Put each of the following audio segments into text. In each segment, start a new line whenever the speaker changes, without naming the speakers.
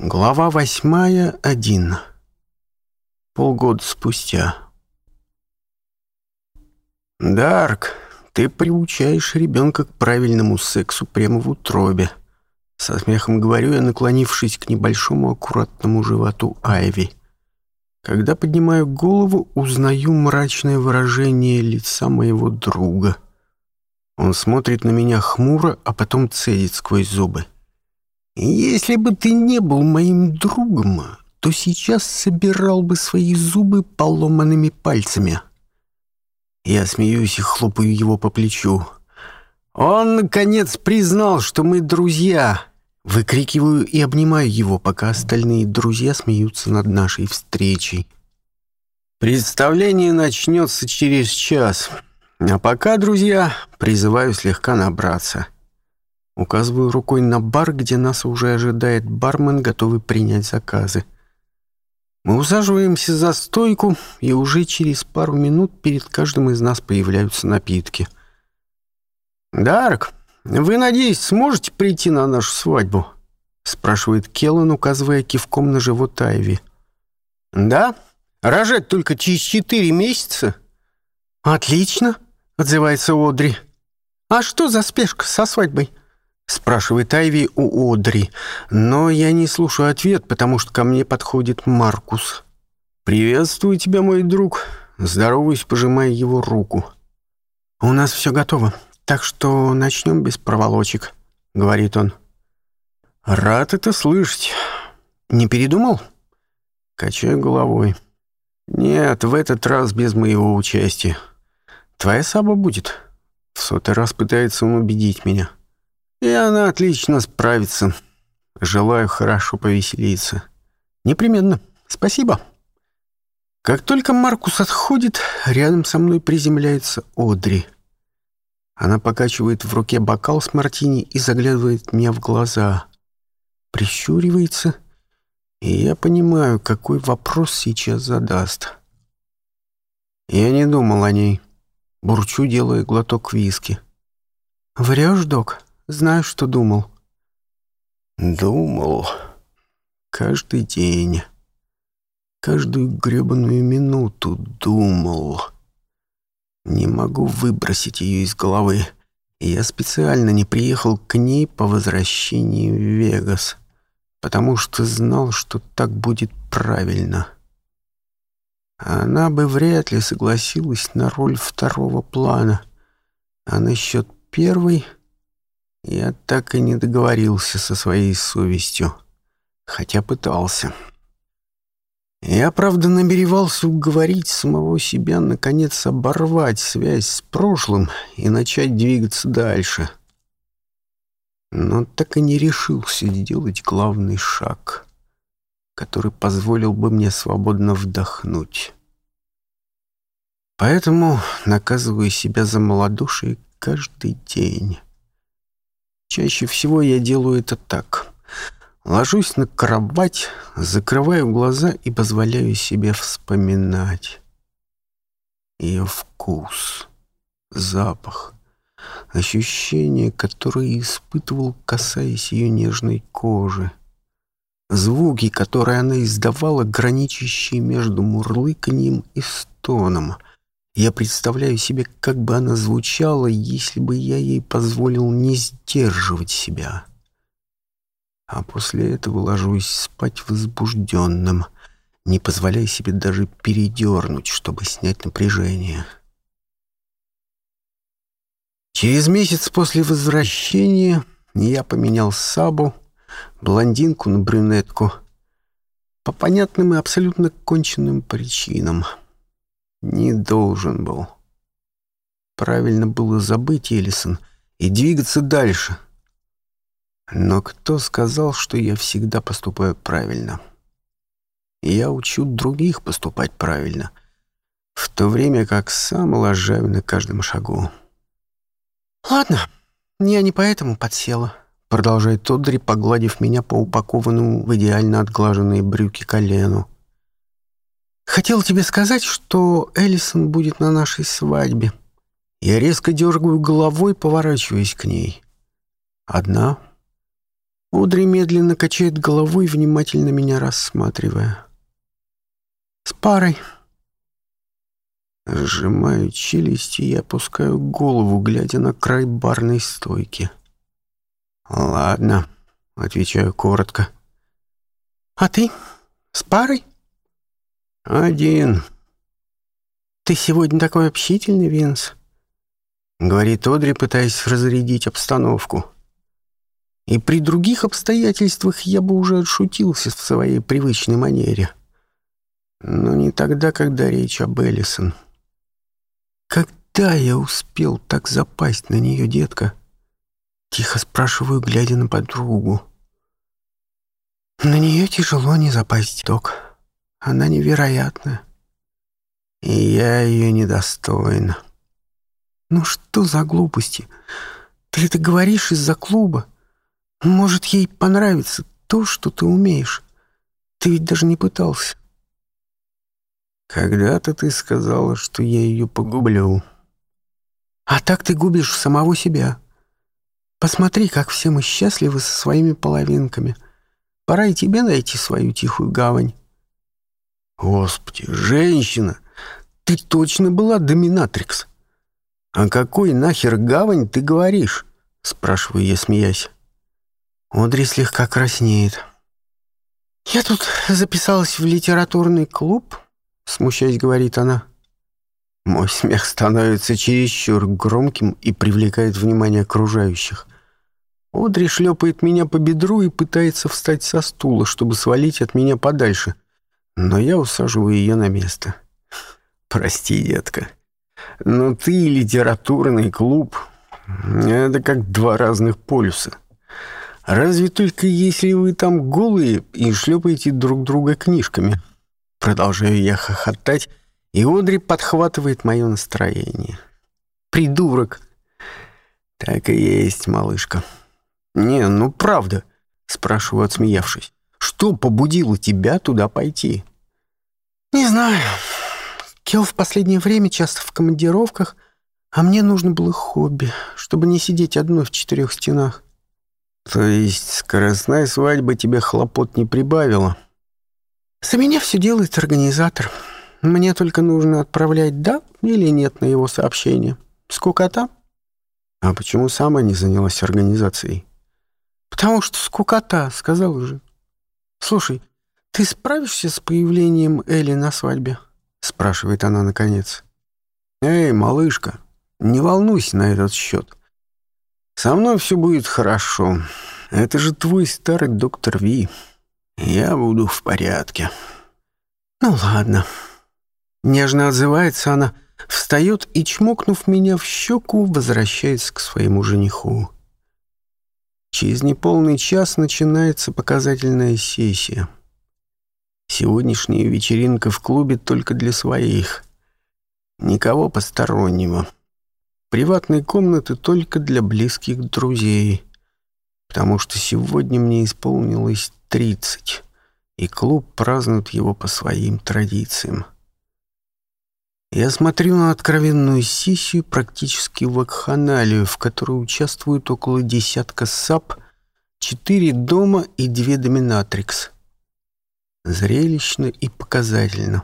Глава восьмая, один. Полгода спустя. «Дарк, ты приучаешь ребенка к правильному сексу прямо в утробе», — со смехом говорю я, наклонившись к небольшому аккуратному животу Айви. Когда поднимаю голову, узнаю мрачное выражение лица моего друга. Он смотрит на меня хмуро, а потом цедит сквозь зубы. — если бы ты не был моим другом, то сейчас собирал бы свои зубы поломанными пальцами. Я смеюсь и хлопаю его по плечу. Он, наконец, признал, что мы друзья. Выкрикиваю и обнимаю его, пока остальные друзья смеются над нашей встречей. Представление начнется через час. А пока, друзья, призываю слегка набраться. — Указываю рукой на бар, где нас уже ожидает бармен, готовый принять заказы. Мы усаживаемся за стойку, и уже через пару минут перед каждым из нас появляются напитки. «Дарк, вы, надеюсь, сможете прийти на нашу свадьбу?» — спрашивает Келлан, указывая кивком на живот Айви. «Да? Рожать только через четыре месяца?» «Отлично!» — отзывается Одри. «А что за спешка со свадьбой?» Спрашивает Айви у Одри, но я не слушаю ответ, потому что ко мне подходит Маркус. «Приветствую тебя, мой друг!» Здороваюсь, пожимая его руку. «У нас все готово, так что начнем без проволочек», — говорит он. «Рад это слышать. Не передумал?» Качаю головой. «Нет, в этот раз без моего участия. Твоя саба будет». В сотый раз пытается он убедить меня. И она отлично справится. Желаю хорошо повеселиться. Непременно. Спасибо. Как только Маркус отходит, рядом со мной приземляется Одри. Она покачивает в руке бокал с мартини и заглядывает мне в глаза. Прищуривается, и я понимаю, какой вопрос сейчас задаст. Я не думал о ней. Бурчу, делая глоток виски. «Врешь, док?» Знаю, что думал». «Думал. Каждый день. Каждую гребаную минуту думал. Не могу выбросить ее из головы. Я специально не приехал к ней по возвращении в Вегас, потому что знал, что так будет правильно». Она бы вряд ли согласилась на роль второго плана, а насчет первой я так и не договорился со своей совестью, хотя пытался. Я, правда, намеревался уговорить самого себя наконец оборвать связь с прошлым и начать двигаться дальше. Но так и не решился сделать главный шаг, который позволил бы мне свободно вдохнуть. Поэтому наказываю себя за малодушие каждый день. Чаще всего я делаю это так. Ложусь на кровать, закрываю глаза и позволяю себе вспоминать. Ее вкус, запах, ощущения, которые испытывал, касаясь ее нежной кожи. Звуки, которые она издавала, граничащие между мурлыканьем и стоном — я представляю себе, как бы она звучала, если бы я ей позволил не сдерживать себя. А после этого ложусь спать возбужденным, не позволяя себе даже передернуть, чтобы снять напряжение. Через месяц после возвращения я поменял сабу, блондинку на брюнетку, по понятным и абсолютно конченным причинам — не должен был. Правильно было забыть Элисон и двигаться дальше. Но кто сказал, что я всегда поступаю правильно? Я учу других поступать правильно, в то время как сам лажаю на каждом шагу. «Ладно, я не поэтому подсела», — продолжает Тодри, погладив меня по упакованному в идеально отглаженные брюки колену. Хотел тебе сказать, что Эллисон будет на нашей свадьбе. Я резко дергаю головой, поворачиваясь к ней. Одна. Удри медленно качает головой, внимательно меня рассматривая. С парой. Сжимаю челюсти и опускаю голову, глядя на край барной стойки. «Ладно», — отвечаю коротко. «А ты? С парой?» «Один. Ты сегодня такой общительный, Винс», — говорит Одри, пытаясь разрядить обстановку. «И при других обстоятельствах я бы уже отшутился в своей привычной манере. Но не тогда, когда речь об Эллисон. Когда я успел так запасть на нее, детка?» Тихо спрашиваю, глядя на подругу. «На нее тяжело не запасть, док». Она невероятная. И я ее недостойна. Ну что за глупости? Ты это говоришь из-за клуба. Может, ей понравится то, что ты умеешь. Ты ведь даже не пытался. Когда-то ты сказала, что я ее погублю. А так ты губишь самого себя. Посмотри, как все мы счастливы со своими половинками. Пора и тебе найти свою тихую гавань. Господи, женщина, ты точно была доминатрикс. А какой нахер гавань ты говоришь? Спрашиваю я, смеясь. Одри слегка краснеет. Я тут записалась в литературный клуб, смущаясь, говорит она. Мой смех становится чересчур громким и привлекает внимание окружающих. Одри шлепает меня по бедру и пытается встать со стула, чтобы свалить от меня подальше — но я усаживаю ее на место. Прости, детка, но ты литературный клуб. Это как два разных полюса. Разве только если вы там голые и шлепаете друг друга книжками. Продолжаю я хохотать, и Одри подхватывает мое настроение. Придурок. Так и есть, малышка. Не, ну правда, спрашиваю, отсмеявшись. Что побудило тебя туда пойти? Не знаю. Кел в последнее время часто в командировках, а мне нужно было хобби, чтобы не сидеть одной в четырех стенах. То есть скоростная свадьба тебе хлопот не прибавила? За меня все делает организатор. Мне только нужно отправлять «да» или «нет» на его сообщение. Скукота? А почему сама не занялась организацией? Потому что скукота, сказал уже. «Слушай, ты справишься с появлением Элли на свадьбе?» — спрашивает она наконец. «Эй, малышка, не волнуйся на этот счет. Со мной все будет хорошо. Это же твой старый доктор Ви. Я буду в порядке». «Ну ладно». Нежно отзывается она, встает и, чмокнув меня в щеку, возвращается к своему жениху. Через неполный час начинается показательная сессия. Сегодняшняя вечеринка в клубе только для своих. Никого постороннего. Приватные комнаты только для близких друзей. Потому что сегодня мне исполнилось 30, и клуб празднует его по своим традициям. Я смотрю на откровенную сисю, практически вакханалию, в которой участвуют около десятка сап, четыре дома и две доминатрикс. Зрелищно и показательно.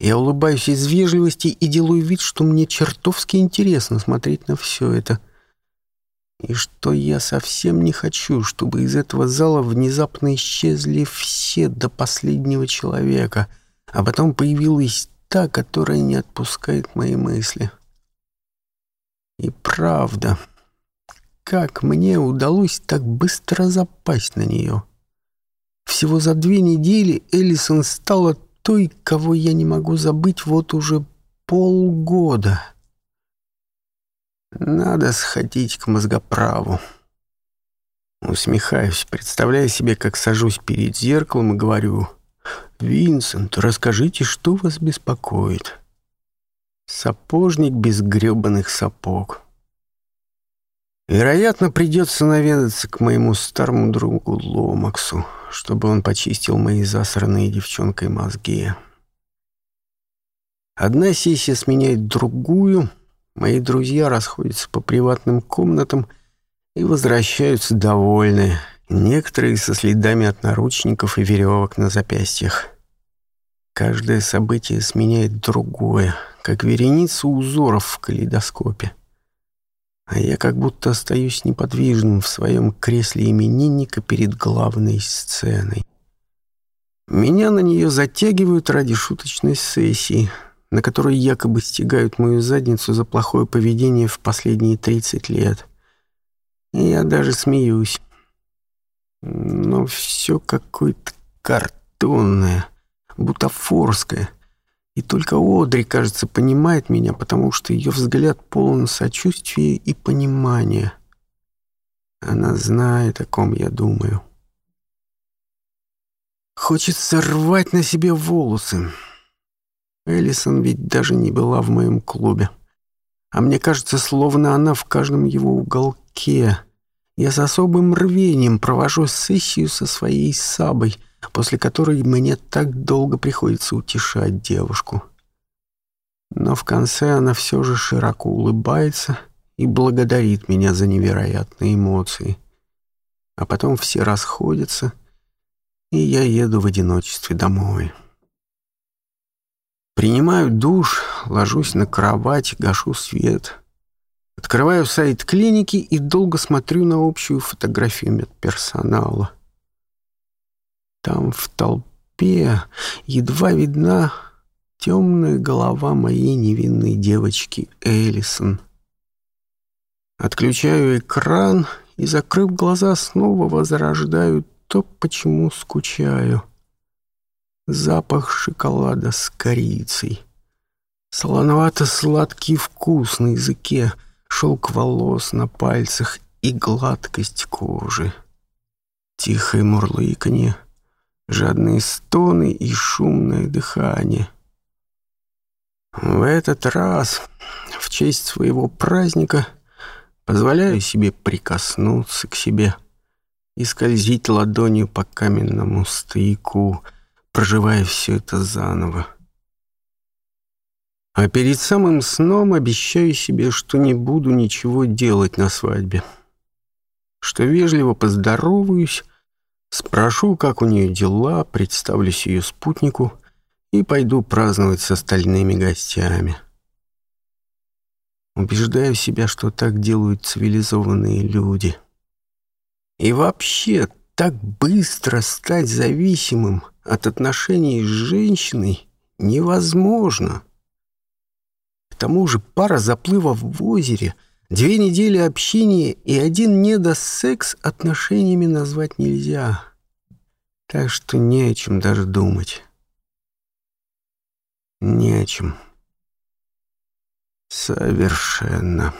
Я улыбаюсь из вежливости и делаю вид, что мне чертовски интересно смотреть на все это. И что я совсем не хочу, чтобы из этого зала внезапно исчезли все до последнего человека, а потом появилась та, которая не отпускает мои мысли. И правда, как мне удалось так быстро запасть на нее? Всего за две недели Эллисон стала той, кого я не могу забыть вот уже полгода. Надо сходить к мозгоправу. Усмехаюсь, представляя себе, как сажусь перед зеркалом и говорю — Винсент, расскажите, что вас беспокоит? Сапожник без гребаных сапог. Вероятно, придется наведаться к моему старому другу Ломаксу, чтобы он почистил мои засранные девчонкой мозги. Одна сессия сменяет другую, мои друзья расходятся по приватным комнатам и возвращаются довольные — Некоторые со следами от наручников и веревок на запястьях. Каждое событие сменяет другое, как вереница узоров в калейдоскопе. А я как будто остаюсь неподвижным в своем кресле именинника перед главной сценой. Меня на нее затягивают ради шуточной сессии, на которой якобы стягают мою задницу за плохое поведение в последние 30 лет. И я даже смеюсь. Ну, но все какое-то картонное, бутафорское. И только Одри, кажется, понимает меня, потому что ее взгляд полон сочувствия и понимания. Она знает, о ком я думаю. Хочется рвать на себе волосы. Элисон ведь даже не была в моем клубе. А мне кажется, словно она в каждом его уголке — я с особым рвением провожу сессию со своей сабой, после которой мне так долго приходится утешать девушку. Но в конце она все же широко улыбается и благодарит меня за невероятные эмоции. А потом все расходятся, и я еду в одиночестве домой. Принимаю душ, ложусь на кровать, гашу свет, Открываю сайт клиники и долго смотрю на общую фотографию медперсонала. Там в толпе едва видна темная голова моей невинной девочки Элисон. Отключаю экран и, закрыв глаза, снова возрождаю то, почему скучаю. Запах шоколада с корицей. Солоновато-сладкий вкус на языке — шелк волос на пальцах и гладкость кожи. Тихое мурлыканье, жадные стоны и шумное дыхание. В этот раз, в честь своего праздника, позволяю себе прикоснуться к себе и скользить ладонью по каменному стояку, проживая все это заново. А перед самым сном обещаю себе, что не буду ничего делать на свадьбе. Что вежливо поздороваюсь, спрошу, как у нее дела, представлюсь ее спутнику и пойду праздновать с остальными гостями. Убеждаю себя, что так делают цивилизованные люди. И вообще, так быстро стать зависимым от отношений с женщиной невозможно. — тому же пара заплыва в озере, две недели общения и один недосекс отношениями назвать нельзя. Так что не о чем даже думать. Не о чем. Совершенно.